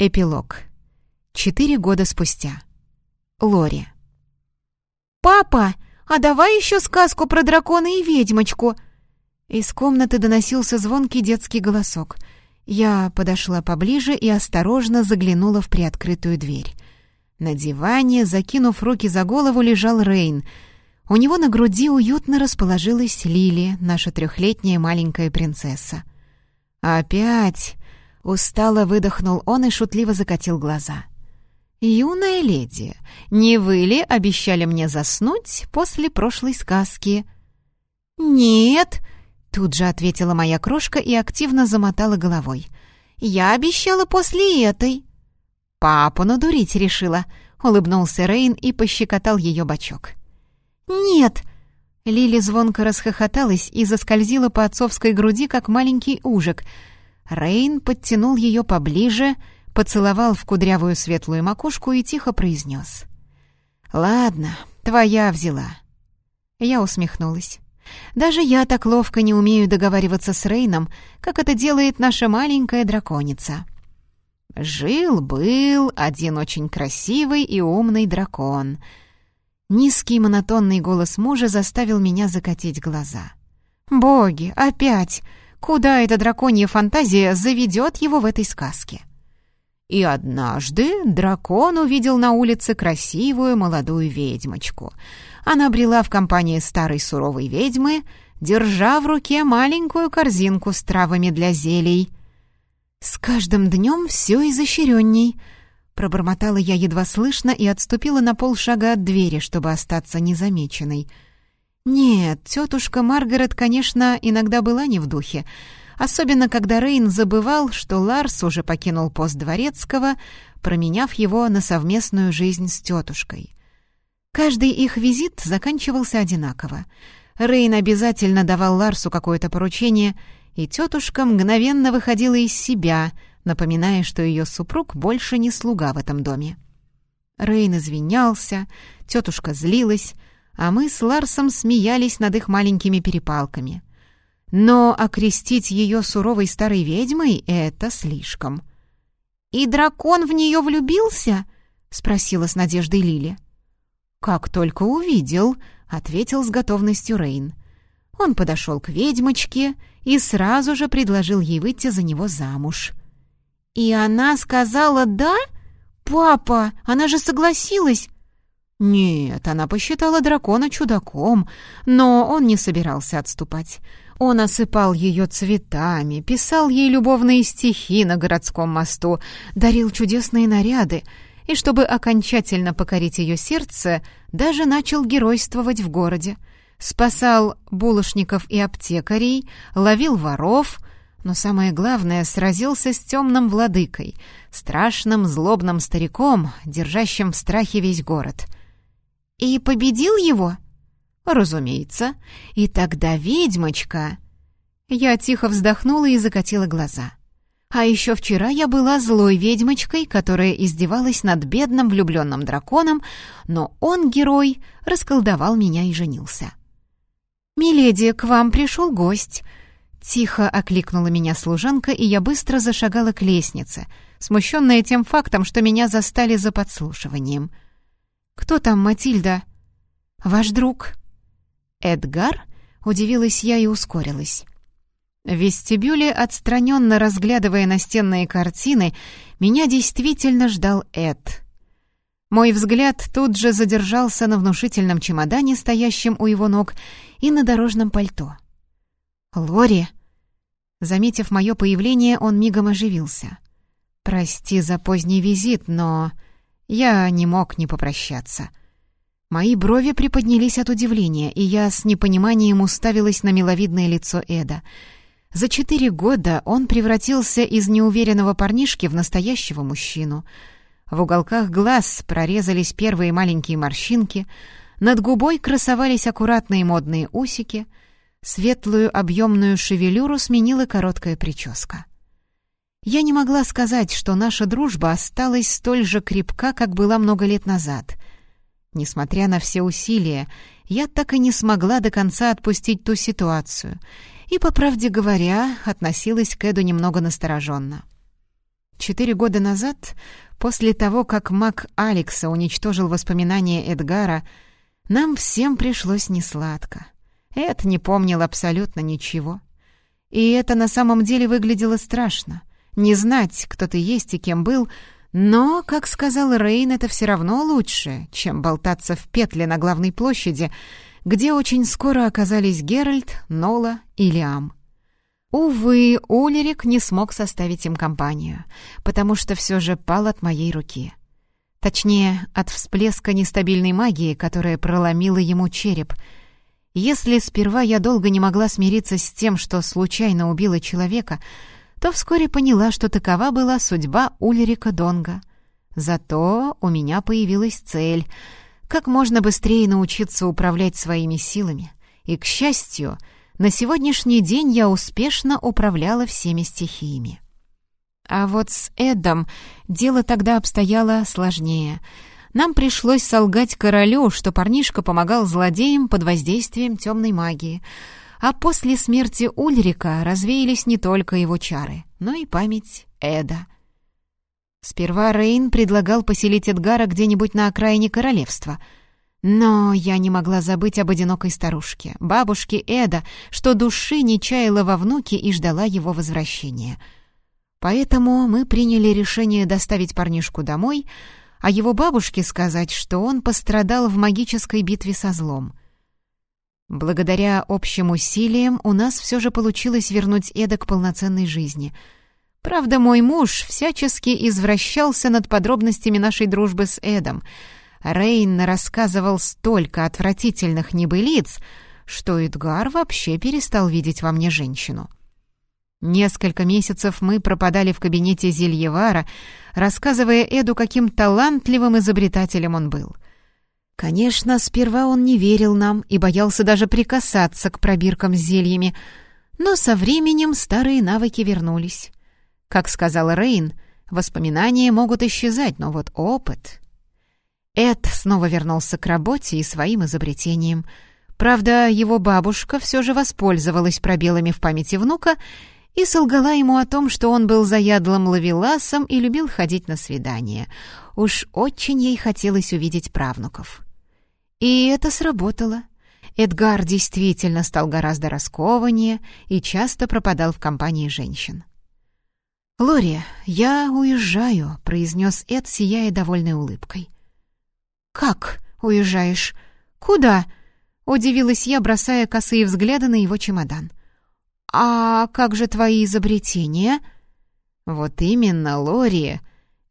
Эпилог. Четыре года спустя. Лори. «Папа, а давай еще сказку про дракона и ведьмочку!» Из комнаты доносился звонкий детский голосок. Я подошла поближе и осторожно заглянула в приоткрытую дверь. На диване, закинув руки за голову, лежал Рейн. У него на груди уютно расположилась Лили, наша трехлетняя маленькая принцесса. «Опять!» Устало выдохнул он и шутливо закатил глаза. «Юная леди, не вы ли обещали мне заснуть после прошлой сказки?» «Нет», — тут же ответила моя крошка и активно замотала головой. «Я обещала после этой». «Папу надурить решила», — улыбнулся Рейн и пощекотал ее бочок. «Нет», Лили звонко расхохоталась и заскользила по отцовской груди, как маленький ужик — Рейн подтянул ее поближе, поцеловал в кудрявую светлую макушку и тихо произнес. «Ладно, твоя взяла». Я усмехнулась. Даже я так ловко не умею договариваться с Рейном, как это делает наша маленькая драконица. Жил-был один очень красивый и умный дракон. Низкий монотонный голос мужа заставил меня закатить глаза. «Боги, опять!» Куда эта драконья фантазия заведет его в этой сказке? И однажды дракон увидел на улице красивую молодую ведьмочку. Она брела в компании старой суровой ведьмы, держа в руке маленькую корзинку с травами для зелий. «С каждым днем все изощренней», — пробормотала я едва слышно и отступила на полшага от двери, чтобы остаться незамеченной — нет, тетушка Маргарет, конечно, иногда была не в духе, особенно когда Рейн забывал, что Ларс уже покинул пост дворецкого, променяв его на совместную жизнь с тетушкой. Каждый их визит заканчивался одинаково. Рейн обязательно давал Ларсу какое-то поручение, и тетушка мгновенно выходила из себя, напоминая, что ее супруг больше не слуга в этом доме. Рейн извинялся, тетушка злилась, а мы с Ларсом смеялись над их маленькими перепалками. Но окрестить ее суровой старой ведьмой — это слишком. «И дракон в нее влюбился?» — спросила с надеждой Лили. «Как только увидел», — ответил с готовностью Рейн. Он подошел к ведьмочке и сразу же предложил ей выйти за него замуж. «И она сказала «да»? Папа, она же согласилась!» Нет, она посчитала дракона чудаком, но он не собирался отступать. Он осыпал ее цветами, писал ей любовные стихи на городском мосту, дарил чудесные наряды, и чтобы окончательно покорить ее сердце, даже начал геройствовать в городе. Спасал булочников и аптекарей, ловил воров, но самое главное, сразился с темным владыкой, страшным злобным стариком, держащим в страхе весь город — «И победил его?» «Разумеется. И тогда ведьмочка...» Я тихо вздохнула и закатила глаза. А еще вчера я была злой ведьмочкой, которая издевалась над бедным влюбленным драконом, но он, герой, расколдовал меня и женился. «Миледи, к вам пришел гость», Тихо окликнула меня служанка, и я быстро зашагала к лестнице, смущенная тем фактом, что меня застали за подслушиванием. «Кто там, Матильда?» «Ваш друг». «Эдгар?» — удивилась я и ускорилась. В вестибюле, отстраненно разглядывая настенные картины, меня действительно ждал Эд. Мой взгляд тут же задержался на внушительном чемодане, стоящем у его ног, и на дорожном пальто. «Лори!» Заметив мое появление, он мигом оживился. «Прости за поздний визит, но...» Я не мог не попрощаться. Мои брови приподнялись от удивления, и я с непониманием уставилась на миловидное лицо Эда. За четыре года он превратился из неуверенного парнишки в настоящего мужчину. В уголках глаз прорезались первые маленькие морщинки, над губой красовались аккуратные модные усики, светлую объемную шевелюру сменила короткая прическа. Я не могла сказать, что наша дружба осталась столь же крепка, как была много лет назад. Несмотря на все усилия, я так и не смогла до конца отпустить ту ситуацию и, по правде говоря, относилась к Эду немного настороженно. Четыре года назад, после того, как маг Алекса уничтожил воспоминания Эдгара, нам всем пришлось несладко. Эд не помнил абсолютно ничего. И это на самом деле выглядело страшно. Не знать, кто ты есть и кем был, но, как сказал Рейн, это все равно лучше, чем болтаться в петле на главной площади, где очень скоро оказались Геральт, Нола и Лиам. Увы, Улерик не смог составить им компанию, потому что все же пал от моей руки. Точнее, от всплеска нестабильной магии, которая проломила ему череп. Если сперва я долго не могла смириться с тем, что случайно убила человека, то вскоре поняла, что такова была судьба Ульрика Донга. Зато у меня появилась цель — как можно быстрее научиться управлять своими силами. И, к счастью, — на сегодняшний день я успешно управляла всеми стихиями. А вот с Эдом дело тогда обстояло сложнее. Нам пришлось солгать королю, что парнишка помогал злодеям под воздействием темной магии. А после смерти Ульрика развеялись не только его чары, но и память Эда. Сперва Рейн предлагал поселить Эдгара где-нибудь на окраине королевства — но я не могла забыть об одинокой старушке, бабушке Эда, что души не чаяла во внуке и ждала его возвращения. Поэтому мы приняли решение доставить парнишку домой, а его бабушке сказать, что он пострадал в магической битве со злом. Благодаря общим усилиям у нас все же получилось вернуть Эда к полноценной жизни. Правда, мой муж всячески извращался над подробностями нашей дружбы с Эдом — Рейн рассказывал столько отвратительных небылиц, что Эдгар вообще перестал видеть во мне женщину. Несколько месяцев мы пропадали в кабинете Зельевара, рассказывая Эду, каким талантливым изобретателем он был. Конечно, сперва он не верил нам и боялся даже прикасаться к пробиркам с зельями, но со временем старые навыки вернулись. Как сказал Рейн, воспоминания могут исчезать, но вот опыт Эд снова вернулся к работе и своим изобретениям. Правда, его бабушка все же воспользовалась пробелами в памяти внука и солгала ему о том, что он был заядлым ловеласом и любил ходить на свидания. Уж очень ей хотелось увидеть правнуков. И это сработало. Эдгар действительно стал гораздо раскованнее и часто пропадал в компании женщин. «Лори, я уезжаю», — произнес Эд, сияя довольной улыбкой. «Как уезжаешь? Куда?» — удивилась я, бросая косые взгляды на его чемодан. «А как же твои изобретения?» «Вот именно, Лори!»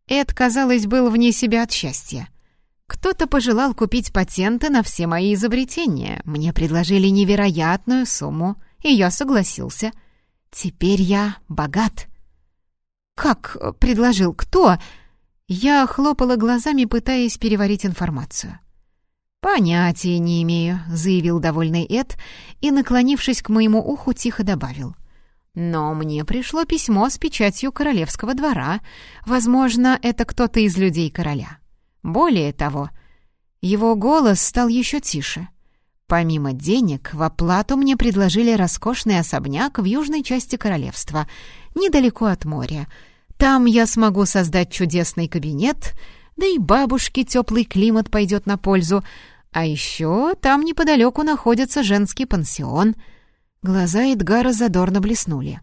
Эд, казалось, был вне себя от счастья. Кто-то пожелал купить патенты на все мои изобретения. Мне предложили невероятную сумму, и я согласился. Теперь я богат. «Как?» — предложил. «Кто?» Я хлопала глазами, пытаясь переварить информацию. «Понятия не имею», — заявил довольный Эд и, наклонившись к моему уху, тихо добавил. «Но мне пришло письмо с печатью королевского двора. Возможно, это кто-то из людей короля. Более того, его голос стал еще тише. Помимо денег, в оплату мне предложили роскошный особняк в южной части королевства, недалеко от моря — там я смогу создать чудесный кабинет, да и бабушке теплый климат пойдет на пользу. А еще там неподалеку находится женский пансион. Глаза Эдгара задорно блеснули.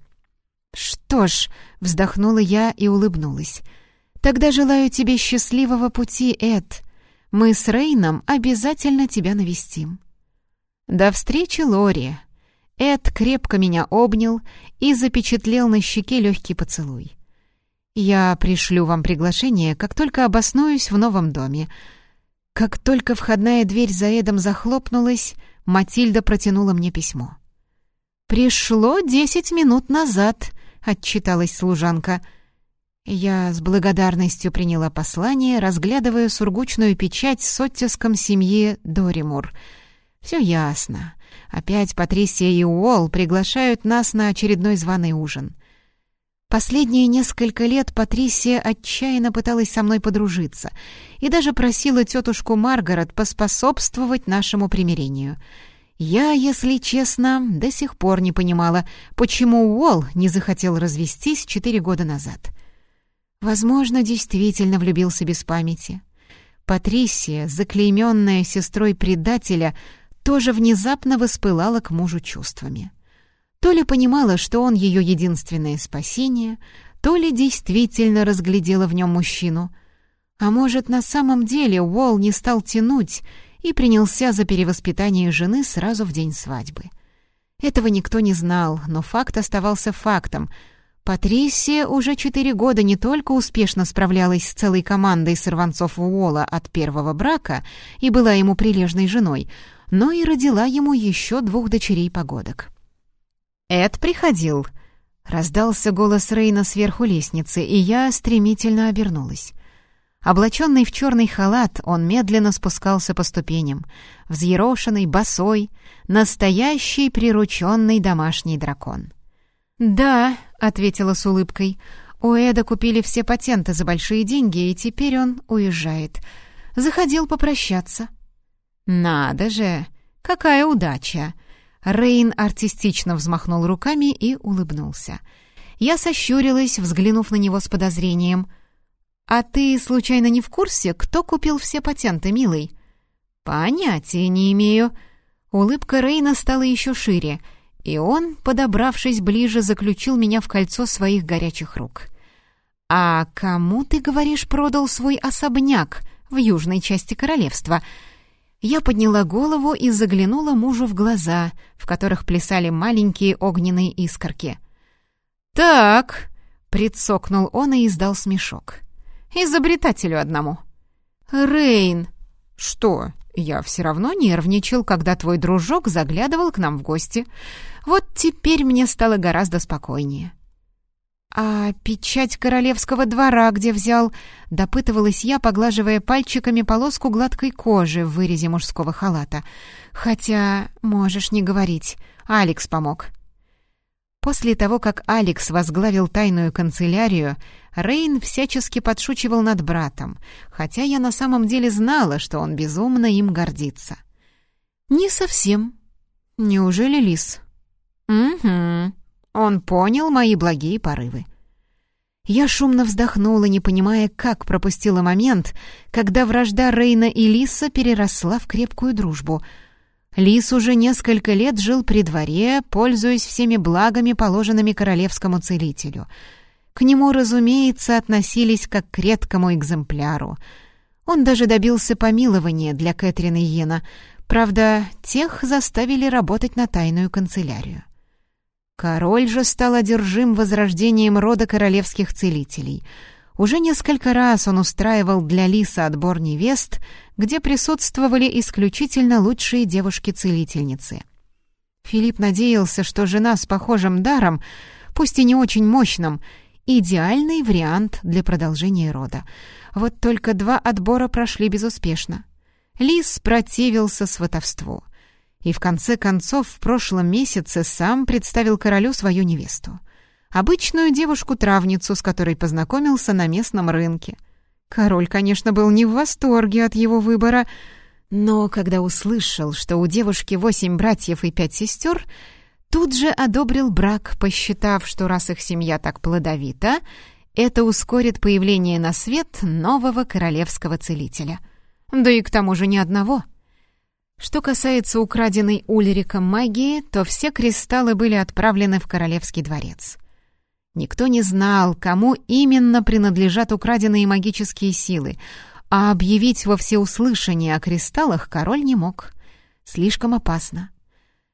«Что ж», — вздохнула я и улыбнулась, — «тогда желаю тебе счастливого пути, Эд. Мы с Рейном обязательно тебя навестим». «До встречи, Лори!» Эд крепко меня обнял и запечатлел на щеке легкий поцелуй. Я пришлю вам приглашение, как только обоснуюсь в новом доме. Как только входная дверь за Эдом захлопнулась, Матильда протянула мне письмо. «Пришло десять минут назад», — отчиталась служанка. Я с благодарностью приняла послание, разглядывая сургучную печать с оттиском семьи Доримур. «Все ясно. Опять Патрисия и Уолл приглашают нас на очередной званый ужин». Последние несколько лет Патрисия отчаянно пыталась со мной подружиться и даже просила тетушку Маргарет поспособствовать нашему примирению. Я, если честно, до сих пор не понимала, почему Уолл не захотел развестись четыре года назад. Возможно, действительно влюбился без памяти. Патрисия, заклейменная сестрой предателя, тоже внезапно воспылала к мужу чувствами. То ли понимала, что он ее единственное спасение, то ли действительно разглядела в нем мужчину. А может, на самом деле Уолл не стал тянуть и принялся за перевоспитание жены сразу в день свадьбы. Этого никто не знал, но факт оставался фактом. Патрисия уже четыре года не только успешно справлялась с целой командой сорванцов Уолла от первого брака и была ему прилежной женой, но и родила ему еще двух дочерей-погодок. «Эд приходил», — раздался голос Рейна сверху лестницы, и я стремительно обернулась. Облаченный в черный халат, он медленно спускался по ступеням, взъерошенный, босой, настоящий прирученный домашний дракон. «Да», — ответила с улыбкой, — «у Эда купили все патенты за большие деньги, и теперь он уезжает. Заходил попрощаться». «Надо же! Какая удача!» Рейн артистично взмахнул руками и улыбнулся. Я сощурилась, взглянув на него с подозрением — «А ты, случайно, не в курсе, кто купил все патенты, милый?» «Понятия не имею». Улыбка Рейна стала еще шире, и он, подобравшись ближе, заключил меня в кольцо своих горячих рук. «А кому, ты говоришь, продал свой особняк в южной части королевства?» Я подняла голову и заглянула мужу в глаза, в которых плясали маленькие огненные искорки. «Так», — прицокнул он и издал смешок. Изобретателю одному». «Рейн!» «Что? Я все равно нервничал, когда твой дружок заглядывал к нам в гости. Вот теперь мне стало гораздо спокойнее». «А печать королевского двора где взял?» — допытывалась я, поглаживая пальчиками полоску гладкой кожи в вырезе мужского халата. «Хотя, можешь не говорить, Алекс помог». После того, как Алекс возглавил тайную канцелярию, Рейн всячески подшучивал над братом, хотя я на самом деле знала, что он безумно им гордится. «Не совсем. Неужели Лис?» «Угу. Он понял мои благие порывы». Я шумно вздохнула, не понимая, как пропустила момент, когда вражда Рейна и Лиса переросла в крепкую дружбу — Лис уже несколько лет жил при дворе, пользуясь всеми благами, положенными королевскому целителю. К нему, разумеется, относились как к редкому экземпляру. Он даже добился помилования для Кэтрин и Йена, правда, тех заставили работать на тайную канцелярию. Король же стал одержим возрождением рода королевских целителей — уже несколько раз он устраивал для Лиса отбор невест, где присутствовали исключительно лучшие девушки-целительницы. Филипп надеялся, что жена с похожим даром, пусть и не очень мощным, идеальный вариант для продолжения рода. Вот только два отбора прошли безуспешно. Лис противился сватовству. И в конце концов в прошлом месяце сам представил королю свою невесту обычную девушку-травницу, с которой познакомился на местном рынке. Король, конечно, был не в восторге от его выбора, но когда услышал, что у девушки восемь братьев и пять сестер, тут же одобрил брак, посчитав, что раз их семья так плодовита, это ускорит появление на свет нового королевского целителя. Да и к тому же ни одного. Что касается украденной Ульриком магии, то все кристаллы были отправлены в королевский дворец — Никто не знал, кому именно принадлежат украденные магические силы, а объявить во всеуслышание о кристаллах король не мог. Слишком опасно.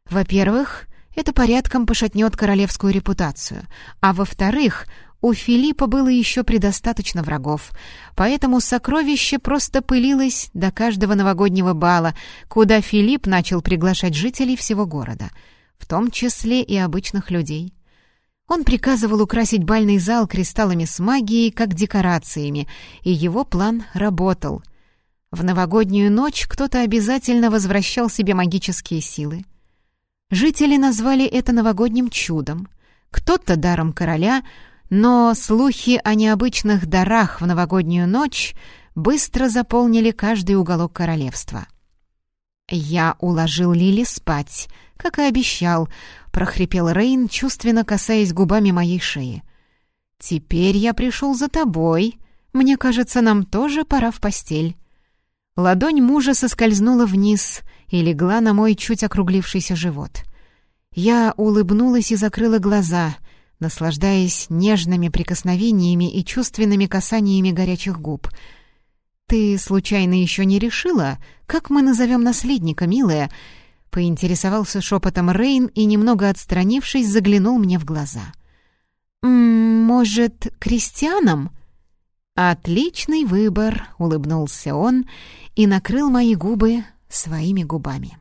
Во-первых, это порядком пошатнет королевскую репутацию, а во-вторых, у Филиппа было еще предостаточно врагов, поэтому сокровище просто пылилось до каждого новогоднего бала, куда Филипп начал приглашать жителей всего города, в том числе и обычных людей. Он приказывал украсить бальный зал кристаллами с магией, как декорациями, и его план работал. В новогоднюю ночь кто-то обязательно возвращал себе магические силы. Жители назвали это новогодним чудом, кто-то даром короля, но слухи о необычных дарах в новогоднюю ночь быстро заполнили каждый уголок королевства. Я уложил Лили спать, как и обещал, прохрипел Рейн, чувственно касаясь губами моей шеи. Теперь я пришел за тобой. Мне кажется, нам тоже пора в постель». Ладонь мужа соскользнула вниз и легла на мой чуть округлившийся живот. Я улыбнулась и закрыла глаза, наслаждаясь нежными прикосновениями и чувственными касаниями горячих губ. «Ты случайно еще не решила, как мы назовем наследника, милая?» — поинтересовался шепотом Рейн и, немного отстранившись, заглянул мне в глаза. «Может, крестьянам?» «Отличный выбор», — улыбнулся он и накрыл мои губы своими губами.